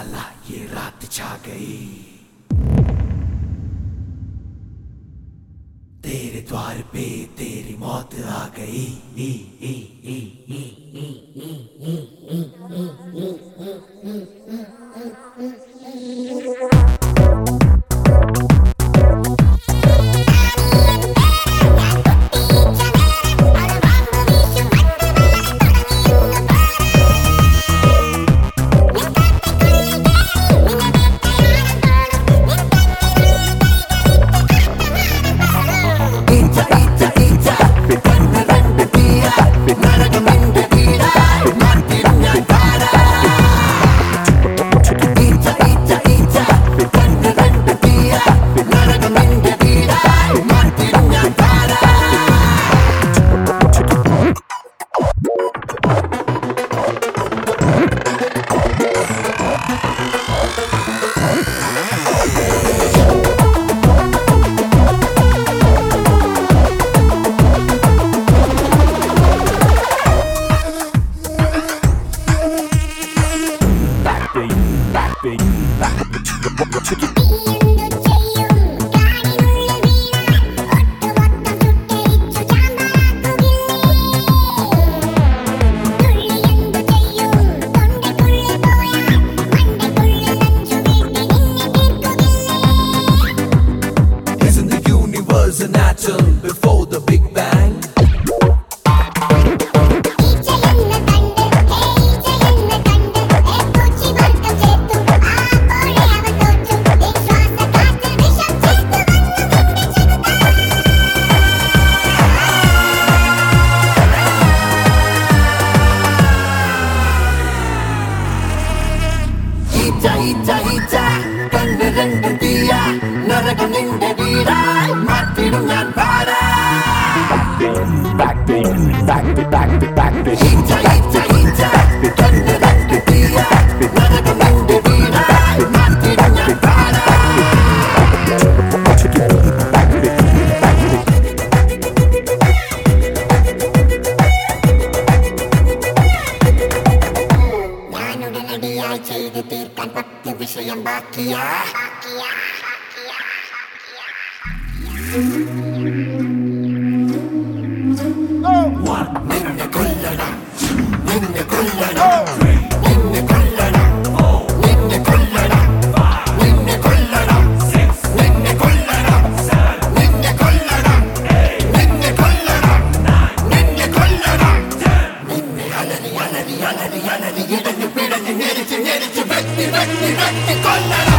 साला ये रात छा गई तेरे द्वार पे तेरी मौत आ गई ई। Nada que big. അഴക് നിന്റെ വീടായി മാറ്റിടും ഞാൻ പാടാ. ചെയ്ത് തീർക്കാൻ പറ്റിയ വിഷയം ബാക്കിയാ ബാക്കിയാ. Yanadi, yanadi, yanadi, yanadi, yanadi, yanadi, yanadi, yanadi, yanadi, yanadi, yanadi, yanadi, yanadi, yanadi, yanadi,